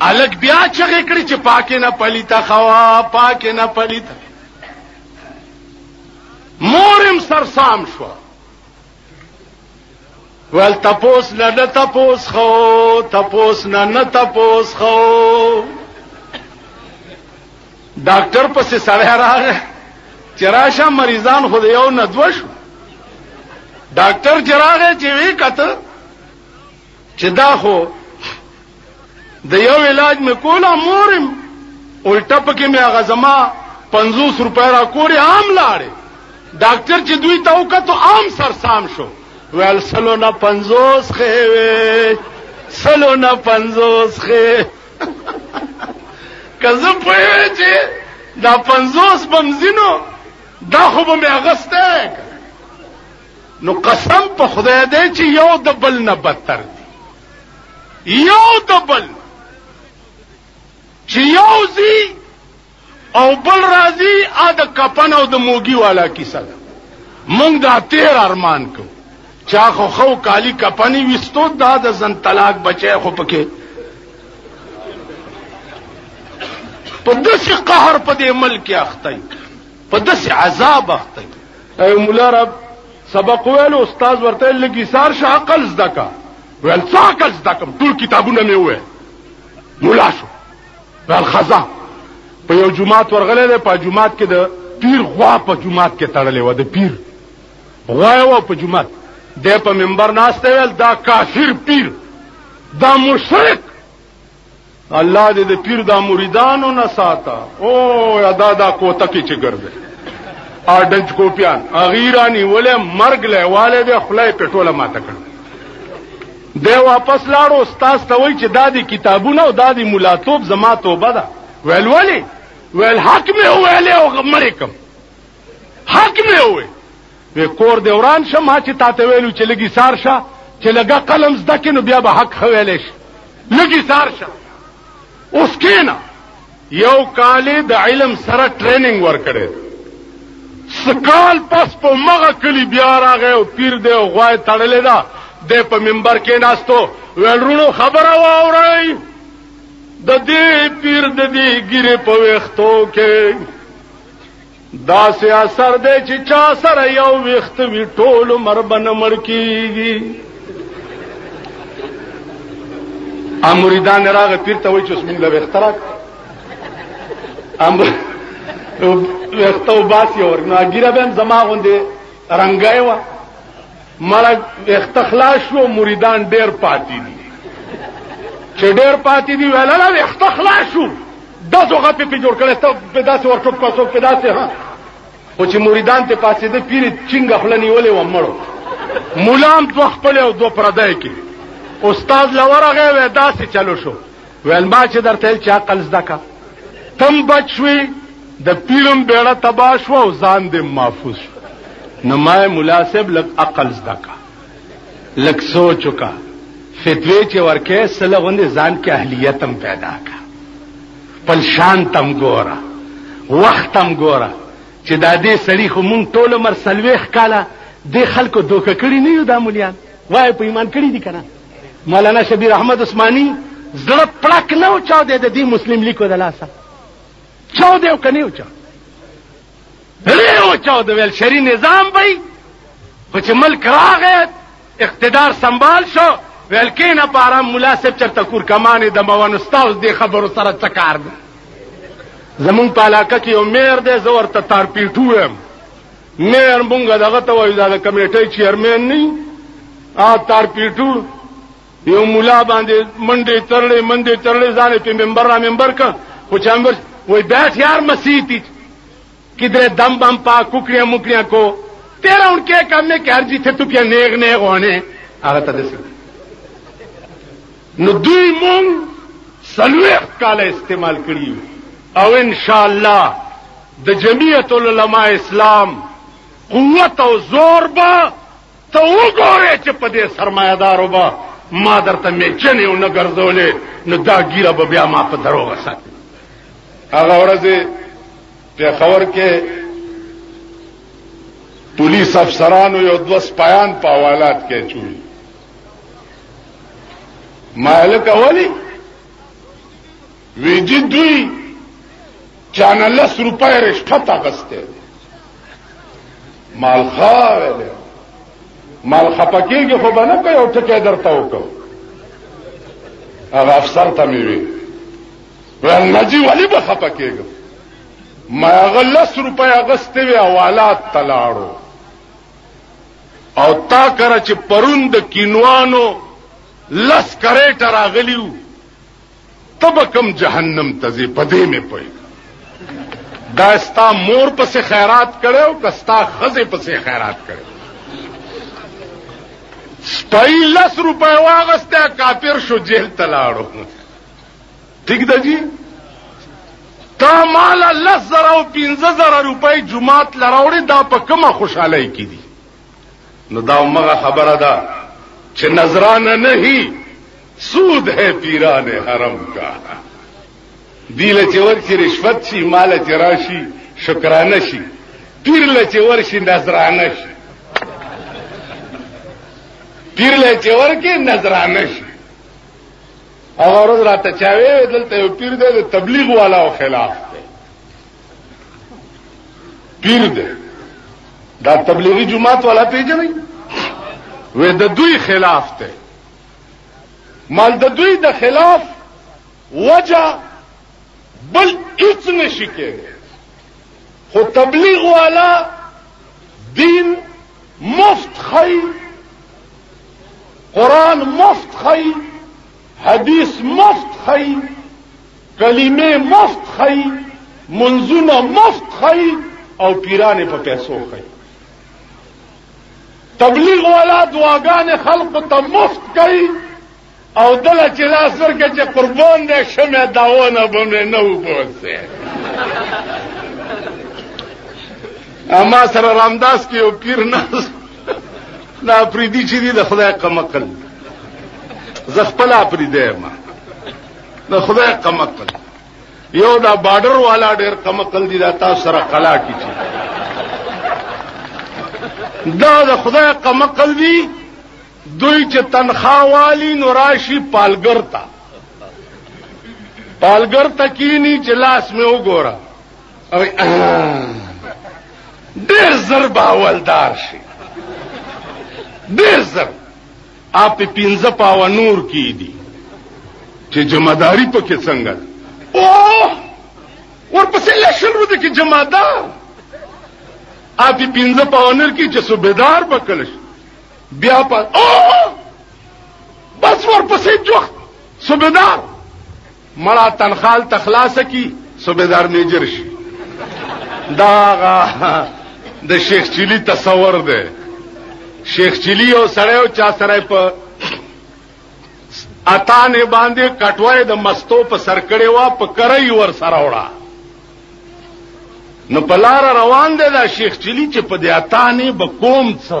الګ بیا چغې کړې چې پاکې نه پلی تا خو پاکې نه پلی تا مورم سرسام شو ول تپوس نه نه تپوس خو تپوس نه نه تپوس خو ډاکټر پسې سړی راغی چې راشه مریضان خو یو نه دوه شو ډاکټر چې راغی چې وی کته چې دا خو د یو علاج مې کولا مورم الټه پکې مې هغه زما 50 روپۍ را کورې عام لاړې ډاکټر چې دوی ته وکړو عام سرسام شو ویل سلو نه 50 خې وې سلو نه 50 خې کزه پوهې چې دا 50 بمزینو دا خو به مې اغسته نو قسم په خدای دی چې یو د بل نه بدتر دی یو د بل چې یو زی او بل راځي ا د کپن او د موګي والا کیسه ده مونږ دا تیر ارمان کو چا خو خو کالی کپنی وستو دا د زن طلاق بچي خو پکې په داسې قهر په دې ملک اخته په داسې عذاب اخته وي ای مولا رب سبق ویل استاد ورته لګي سار شه عقل زده کا ویل څه عقل زده کوم ټول کتابونه مې وې مولا شو ویل خزا په یو جمعات ورغلی دی په جمعات کې د پیر غوا په جمعات کې تړلې وه د پیر غوا یې وه په جمعات دی په ممبر ناسته ویل دا کافر پیر دا مشرک الله دې د پیر د مریدانو نه ساته او ادا دا کوته کې چې ګرځي ا دج کوپیان اغیرانی ولې مرګ له والے دې خلای پټوله ماته کړ دی واپس لاړو استاد ته وای چې دا دي کتابونه او دا دي ملاتوب زما توبه ده ویل ولی ویل حق مې ویلې او مړې کم حق نه وي وی کور دی وران شه ما چې تاته ویلو چې لګي سار شه چې لګه قلم زده کې نو بیا به حق خویلې شي لګي سار شه اوس کینا یو کال د علم سره ټریننګ ورکړي سکال پس په مغه کلی بیا راغی او پیر دی او غوای تړلې ده د په منبر کې ناستو ولرونو خبره واورای د دې پیر د دې ګیره په وختو کې داسې اثر دی چې چا سره یو وخت وی ټول عمر بن مړ کیږي امریدان راغه پیر ته وای چې اسمن له وختراک امر وختو باسی ورنه ګیره بهم زما غوندې رنگای و مرګ وخت خلاص شو مریدان ډیر پاتې دي چې ډیر پاتې دي ولاله وخت خلاص شو داسو غپې په جوړ کړي ته په داسې ورټوپ کوڅو په داسې ها او چې مریدان ته پاتې دي پیر چنګ خلنی ولې و مړو مولام دوه خپل او دوه پردای کې استاد لورغه وې داسې چلو شو ویل ما چې درته ویل چې عقل زده که تم بچ شوې د پیرم بیړه تباه شوه او ځان دې محفوظ شو نو ما ملا صاحب لږ عقل زده که لږ سوچ وکړه فتوی چې ورکې سله غوندې ځان کې اهلیت هم پیدا کا خپل شان تم ګوره وخت هم ګوره چې دا دې سړي خو مونږ ټول عمر سلويخ کاله دې خلکو دوکه کړی نه یو دا مليان وای په ایمان کړی دي کنه مولانا شبیر احمد عثماني زړه پړک نه و چاو دی د دې مسلم لیکو د لاسه چاو دی او کني و چاو ډېر و چاو د ویل شری نظام به خو چې ملک راغی اقتدار سنبال شو ویل کېنه په آرام ملا صاحب چرته کور کمانې د موانو ستا اوس دې خبرو سره څه کار دی زمونږ په علاقه کې یو میر دی زه ورته تارپیټو یم مېر مونږ دغه ته وایو دا د کمیټې چیئرمین نه آ تار پیټو یو مولا باندې منډې ترلې منډې ترلې ځان په ممبر را ممبر کا خو چمبر وای بیٹھ یار مسیتی کدھر دم بم پا کوکړیا مکړیا کو تیرا ان کې کم نه کار جی ته تو پیا نیغ نیغ ونه هغه ته دسه نو دوی مونږ څلوېښت کاله استعمال کړي یو او ان شاء الله د جمعیت العلماء اسلام قوت او زور به ته وګورې چې په دې سرمایدارو به ما درته میچنې ونه ګرځولې نو دا ګیره به بیا ما په دروغه ساتي هغه ورځ پېښور کې پولیس افسرانو یو دوه سپایان په حوالات کې چوي ما لکه ولی وی جی دوی چانه لس روپۍ رشوت اخیستی دی مالخا ویلی مال خپه کېږي خو به نه کوي او ټکی درته وکړو هغه افسر ته مې وی ویل نه جی ولې به خپه کېږم ما هغه لس روپۍ اخیستې وې حوالات ته لاړو او تا کره چې پرون د کینوانو لس کریټه راغلی وو ته به کوم جهنم ته ځې په دې مې پوهېږه دا ستا مور پسې خیرات کړی او که ستا ښځې پسې خیرات کړی سپی لس روپۍ واغسته کافر شو جیل ته لاړو ٹھیک ده جی تا مالا لس زره او پنځه زره روپۍ جماعت لراوړي دا په کومه خوشحالۍ کې دي نو دا مغه خبره ده چې نظرانه نه هي سود ہے پیران حرم کا دیل چې ورشي رشوت شي مال چې راشي شکرانه شي پیر له چې ورشي نظرانه شي پیر له چې ورکه نظرانه شي هغه ورځ راته چا وی دلته یو پیر دی د تبلیغ والاو خلاف دی پیر دی دا تبلیغی جماعت والا پیژنې وې د دوی خلاف دی مال د دوی د خلاف وجه بل هیڅ نشي کېږي خو تبلیغ والا دین مفت خی قرآن مفت خی حدیث مفت خی کلمه مفت خی منزونه مفت خی او پیرانه په پیسو خی تبلیغ والا دعاګانې خلق ته مفت کوي او دل چې لاس ورکړي چې قربان دې شمه داونه به مې نه وبوسه اما سره رامداس کې یو پیر ناس دا پریدي چې دی د خدای قمقل زه خپل پریدي ما د خدای قمقل یو دا بارډر والا ډېر قمقل دی دا تاسو سره قلا کی چی دا د خدای قمقل دی دوی چې تنخوا والی نو راشي پالګر ته پالګر ته کینی چې لاس مې وګوره او ډېر زر باولدار شي ډېر زر اپ پینځه پاو نور کی دي چې جمعداري پکې څنګه او ورپسې لشل ودی کې جمعدار اپ پینځه پاو نور کی چې صوبیدار بکلش بیا په او بس ورپسې جوخت صوبیدار مړه تنخال تخلاص کی صوبیدار میجر شي دا د شیخ چلی تصور دی شیخ چلی او سړی او چا سره په اتان باندې کټوای د مستو په سر کړي وا په کرای ور سره وړا نو پلار روان دی دا شیخ چلی چې په دې اتانې به کوم څه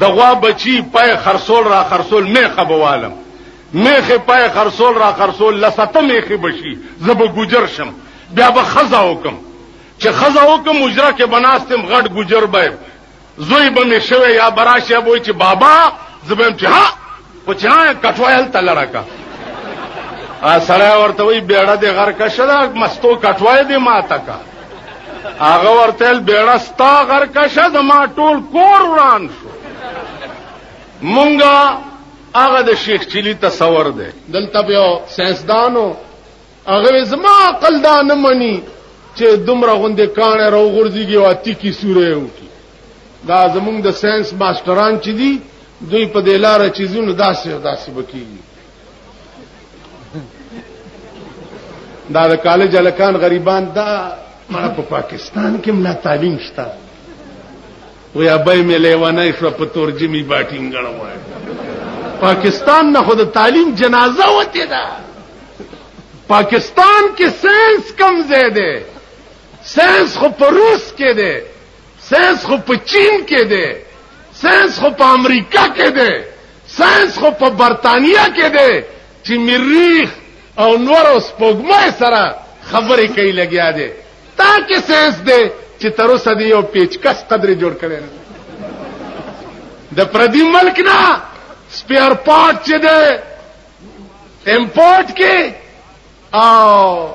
د غوا بچی پای خرڅول را خرڅول میخه بوالم میخه پای خرڅول را خرڅول لسته میخه بشي زه به ګجر شم بیا به خزا وکم چې خزا وکم مجرا کې بناستم غټ ګجر به زوی به مې شوی یا براشه بوي چې بابا زبم چې ها خو چې آیا کټوه هلته لړه کا سړی ورته وایي بیړه دې غرکه شه ده مستو کټوه یې دې ماته کا هغه ورته ویل بیړه ستا غرکه شه زما ټول کور وران شو مونږه هغه د شیخ چلی تصور دی دلته بیا سیاسدانو هغه زما عقل دا نه مني چې دومره غوندې کانه راوغورځيږي او اتی کی سوره وکړي دا زمونږ د ساينس ماستران چې دي دوی په دې لار چې زونه داسې داسې بکیږي دا د کالج الکان غریبان دا مړه په پاکستان کې ملا تعلیم شته وی ابای مې لیوانای شو په تور جمی باټینګ غړم پاکستان نه خود تعلیم جنازه وته ده پاکستان کې ساينس کم زیاده ساينس خو په روس کې ده ساينس خو په چین کې دی ساينس خو په امریکا کې دی ساينس خو په برتانیا کې دی چې مریخ او نور اوس پوګمای سره خبرې کوي لګیا دی تا کې ساينس دی چې تر اوسه دی یو پیچکس قدر جوړ کړي نه د پردي ملک نه سپیر پارت چې دی امپورټ کې او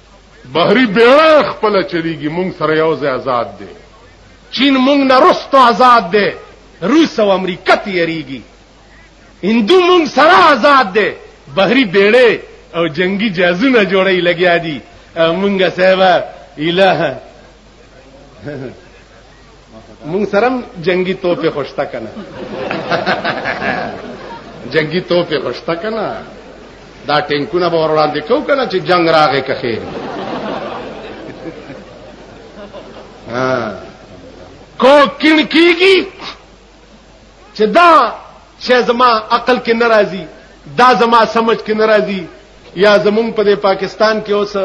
بحري بیړه خپل چلیږي مونږ سره یو ځای آزاد دی چین مونږ نه رستو آزاد دی روس او امریکا تیریږي هندو مونږ سره آزاد دی بحری بیړې او جنگي جهازونه جوړی لګیا دي مونږه صاحب الہ مونږ سره جنگي توپه خوشتا کنه جنگي توپه خوشتا کنه دا ټینکونه به وړاندې کو کنه چې جنگ راغې کخې کو کین کیږي چې دا چې زما عقل کې ناراضي دا زما سمجھ کې ناراضي یا زمونږ په پاکستان کې اوس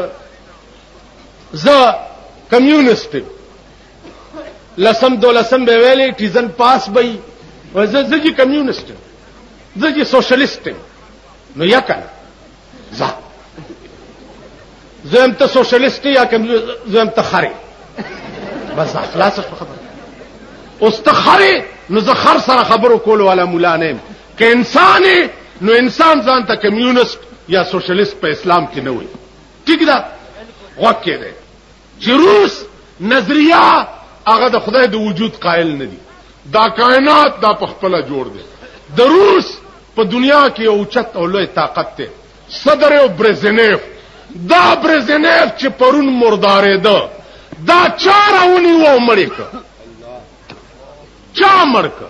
زه کمیونست لسم دولسم به ویلې ټیزن پاس به وي زه زه چې کمیونست زه چې سوشلیست نو یا کنه زه زه هم ته سوشلیست یا کمیونست زه هم ته خره بس دا خلاص خبره اوس ته خره نو زه خر سره خبرو کول والا مولا نه که انسان نو انسان ځان ته کمیونست یا سوشلیست په اسلام کې نه وي ٹھیک ده وکړه چې روس نظریه هغه د خدای د وجود قائل نه دي دا کائنات دا په خپل جوړ دي د روس په دنیا کې او چت او لوی طاقت ته صدر او برزنیف دا برزنیف چې پرون مردارې ده دا چاره ونی و مړی که چا مړ که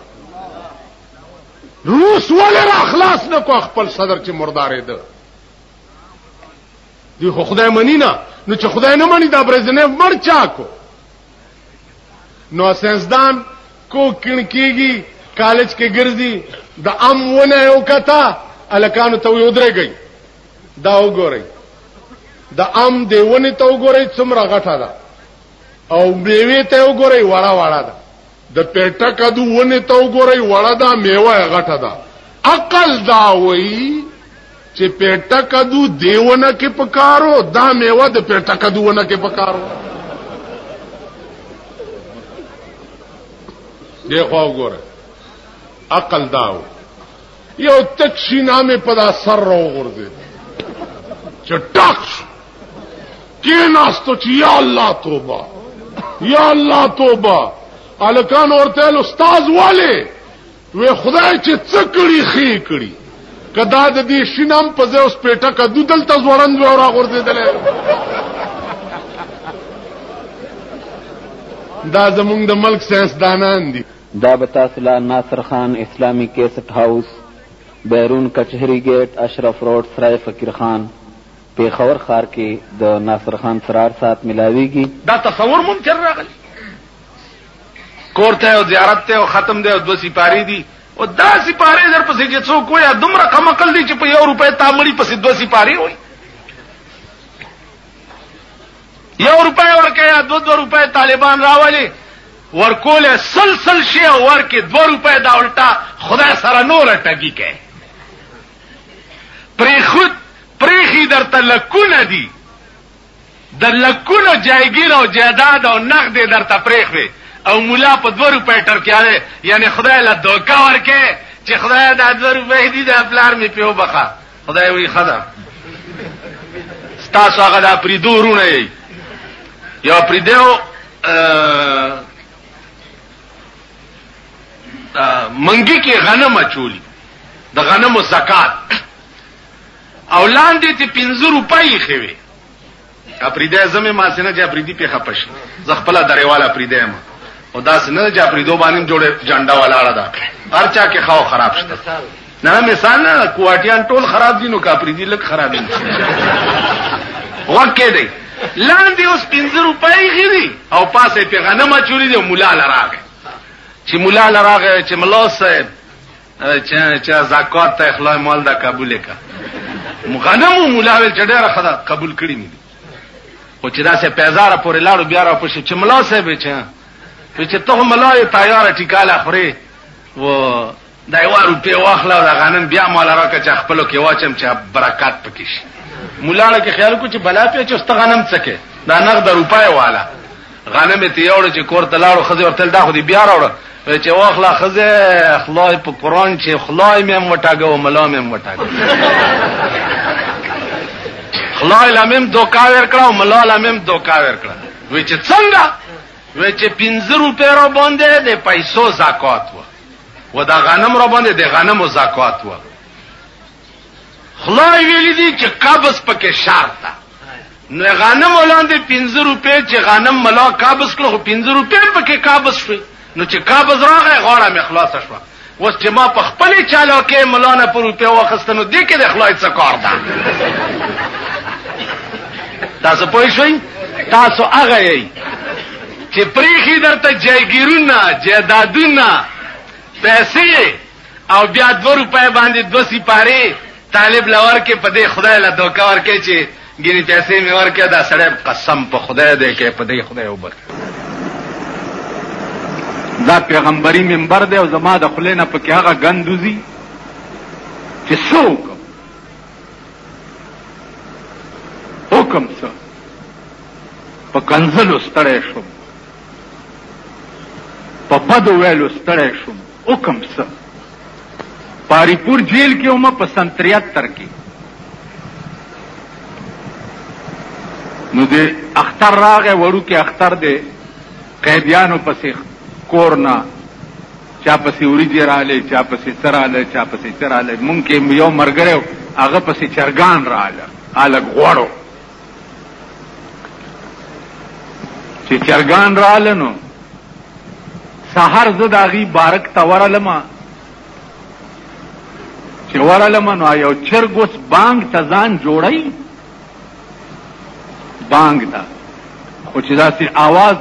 روس ولې را خلاص نه کو خپل صدر چې مردارې ده دی خو خدای منی نه نو چې خدای نه منی دا برزنه مرچا کو نو سنسدان کو کین کیږي کالج کې ګرځي د ام ونه یو کتا الکانو ته یو درګي دا وګورئ د ام دی ونه ته وګورئ څومره غټه ده او بیوی ته وګورئ وړه وړه ده د پیټه کدو ونې ته وګورئ وړه ده میوه یې غټه ده عقل دا وایي چې پیټه کدو دې ونه کې پکارو دا میوه د پیټه کدو ونه کې پکارو دې خوا وګورئ عقل دا و یو تک شینامې په دا سر راوغورځېد چې ټاک شو کې ناستو چې یا الله توبه یا الله توبه الکان ورته استاد والے وې خدای چې څه کړی خې کړی کدا د دې شینم په ځای اوس پیټه کدو دلته زوړند و را غورځیدل دا زمونږ د ملک سیاست دانان دي دا به تاسو لا ناصر خان اسلامی کیسټ هاوس بیرون کچهری گیټ اشرف روډ سرای فقیر خان پېښور ښار کې د ناصر خان څرار ساعت ملاوېږي. دا تصور مو هم چېرې راغلی؟ کور ته او زیارت ته او ختم دی او دوه سپارې دي او دا سپارې در پسې چې څوک وایي دومره کم عقل دي چې په یو روپۍ تا مړي پسې دوه سپارې وایي یو روپۍ ورکه یا دوه دوه روپۍ طالبان راولي ورکول سلسل شي او ورکه دوه روپۍ دا الټا خدای سره نور ټګي کوي پریخود پریخي درته لکونه دي د لکونه جایګیر او جیداد او نقد درته پریخوي او مولا په 2 روپۍ ټرکیاله یعنی خدای له دوکا ورکه چې خدای دا 2 روپۍ دي د پلار می پیو بخا خدای وی خدا تاسو هغه د پریدو رونه یې یو پریدو منګي کې غنم چولی د غنمو زکات او لاندې ته پنځه روپۍ خې وي اپریده زمه ما سينه چې اپریدي په خپش ز خپل درېواله اپریده ما او دا سينه چې اپریدو باندې جوړه جنډا ولاړه ده هرچا کې خاو خراب شته نه مثال نه کوټیان ټول خراب دي نو کاپریدي لک خراب دي وکه دی لاندې اوس 15 روپۍ غري او پاسه په غنمه چوری دی مولا لراغه چې مولا لراغه چې ملا صاحب چا چا زکات ته خلای مال دا قبول کا غنم مولا ول چډه خدا قبول کړی نه او چې دا سه پیزار پورې لاړو بیا را پښې چې ملا صاحب چې چې ته ملا یې تیار ټیکاله خوري و دا یو روپې واخلا دا غنم بیا مال راکه چې خپل کې واچم چې برکات پکې شي مولا له خیال کو چې بلا په چې است غنم څکه دا نغد روپای والا غنم یې تیوړ چې کور ته لاړو خزه ورتل دا خو دې بیا راوړه وای چې واخلا خزه خلای په قران چې خلای مې وټاګه او ملا مې وټاګه خلای لمم دوکا ور کړه او ملا لمم دوکا ور کړه وای چې څنګه وای چې 15 روپیا را باندې د پیسو زکات و و دا غنم را باندې د غنمو زکات و خدای ویلي دي چې قبض پکې شرط ده نو غنم ولاندې 15 روپۍ چې غنم ملا قبض کړو 15 روپۍ پکې قبض شوې نو چې قبض راغی غاړه مې خلاص شوه اوس چې ما په خپل چالاکې ملا نه پر روپۍ واخسته نو دې کې د خدای څه کار ده تاسو پوه شئ تاسو هغه یې چې پریخي درته جایګیرونه جیدادونه پیسې او بیا دوه روپۍ باندې دوه سپارې طالب له ورکې په دې خدای له دوکه ورکې چې ګینې پیسې مې ورکې دا سړی قسم په خدای دی کې په دې خدای وبخ دا پیغمبري منبر دی او زما د خلې نه پکې هغه ګندوزي چې څوک حکم څه په کنزلو ستړی شوم په بدو ویلو ستړی شوم وکم څه په هري پور جیل کې وم په سن تریاتر کې نو د اختر راغې وړو کې اختر دی قیدیانو پسې کور نه چا پسې وریجې رااله چا پسې څه رااله چا پسې څه رااله مونږ کې یو مرګره هغه پسې چرګان رااله الګ غوړو چې چرګان رااله نو سحر زه د هغې بارک ته ورلم چې ورلم نو یو چرګ اوس بانګ ته ځان جوړی بانګ ته خو چې داسې اواز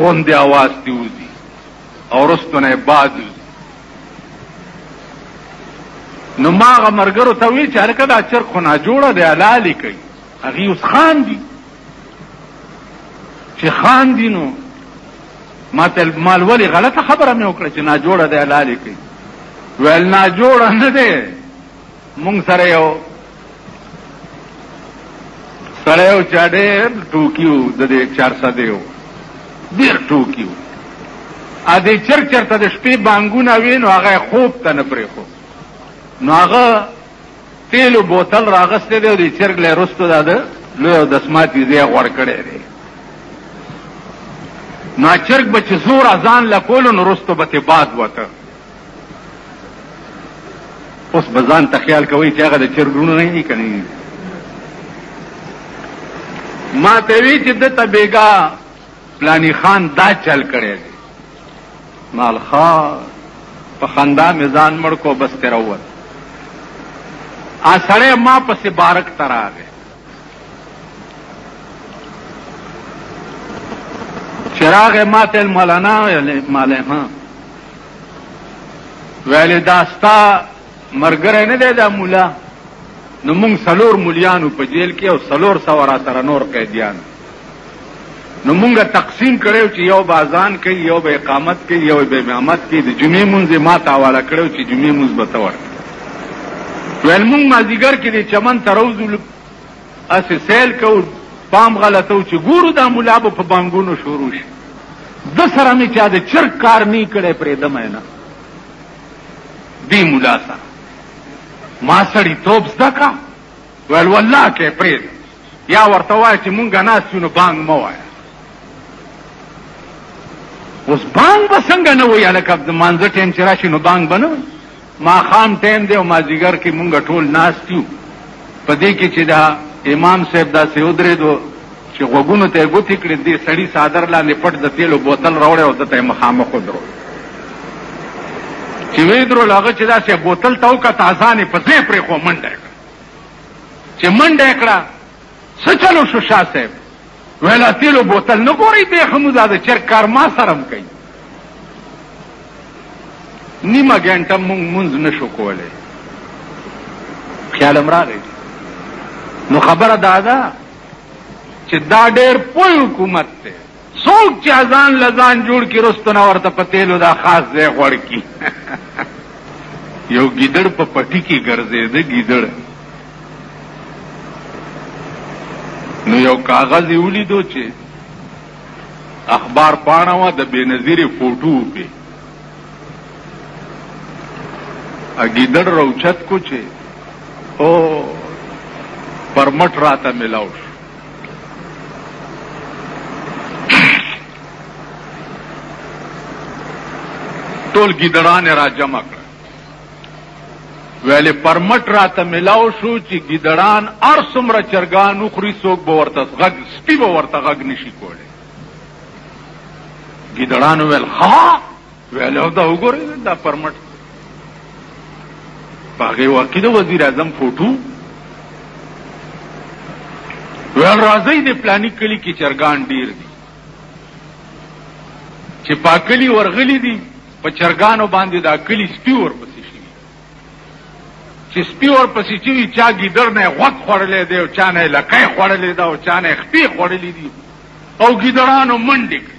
غوندې اواز دی وځي او رستونه باد نو ما هغه مرګرو ته وی چې هلکه دا چرک خو ناجوړه دی حلالې کوي هغې اوس خاندي چې خاندي نو ما ته مال ولې غلطه خبره مې وکړه چې ناجوړه دی حلالې کوي ویل ناجوړه نه دی مونږ سره یو سره یو چا ډېر ټوکیو د دې چار ساده یو ډېر ټوکیو ا دې چر چرته د شپې بانګونه وي نو هغه خوب ته نه پرې خو نو هغه تیلو بوتل راغسته دی او دې چرګ له رستو دا ده لوی او دسماتي دی غوړ کړي دی نو چرګ بچ زور ازان لکول نو رستو به ته باد وته اوس به ځان ته خیال کوئ چې هغه د چرګونو نه دي که نه دي ما ته وی چې د ته بېګا پلانی خان دا چل کړی دی مالخا په خندا مې ځان مړ کو بس تېروت ا سړی ما پسې بارک ته راغی چراغ ماته مولانا ویلې مالې ها ویلې داستا مرګره نه دی دا مولا نو موږ سلور مليانو په جیل کې او سلور سو را سره نور قیدیان نو مونږه تقسیم کړو چې یو بازان کوي یو به اقامت کوي یو به امامت کوي د جمعې مونږه ما ته حواله کړو چې جمعې مونږ به تور ویل مونږ مازیګر کې د چمن تروزو اسې سیل کو پام غلطو چې ګورو د مولا په بانګونو شروع شي د سره می چا د چر کار نه کړي پرې د مینه دی مولا سره ما سړی توپ زده کا ویل والله کې پرې بیا ورته وایه چې مونږ ناست یو نو بانګ مه وایه اوس بانګ به څنګه نه وایي هلکه د مانځه ټایم چې راشي نو بانګ به نه وایي ماښام ټایم دی او مازدیګر کې مونږ ټول ناست یو په دې کې چې دا امام صاحب داسې ودرېدو چې غوږونو ته یې ګوتې کړې دې سړي څادر لاندې پټ د تېلو بوتل راوړی او ده ته یې مخامخ ودرو چې ویې درول هغه چې داسې بوتل ته وکړه تازانې په ځای پرېښو منډه یې چې منډه یې کړه څه چل وشو شاه صاحب ویل تیلو بوتل نه ګورئ پېښه مو دا د چرګ کار ما سره هم کوي نیمه ګنټه مونږ مونځ نه شو کولی خیال هم راغی نو خبره دا ده چې دا ډېر پوه حکومت دی څوک چې ازان لزان جوړ کی رستو نه ورته په تیلو دا خاص ځای غوړ کی یو ګیدړ په پټی کې ګرځېده ګیدړ نو یو کاغذ یې ولیدو چې اخبار پاڼه وه د بېنظیرې فوټو پې ګیدړ راوچت کو چې او پر مټ راته ملاو شو ټول ګیدړان را جمع کړ ویلې پرمټ راته ملاو شو چې ګیدړان ار څومره چرګان وخوري څوک به ورته غږ سپي به ورته غږ نشي کولی ګیدړان ویل ها ویلو دا وګورئ دا پرمټ باغې واقع د وزیر اعظم فوټو ویل راځي د پلاني کلی کې چرګان ډیر دي چې پاکلی ورغلی دي په چرګانو باندې دا کلی سپی ورپسې شي چې سپی ورپسې چې چا ګیدر نه غوږ خوړلې دی او چا نه لکۍ خوړلې ده او چا نه خپې خوړلې دي او ګیدرانو منډې کړي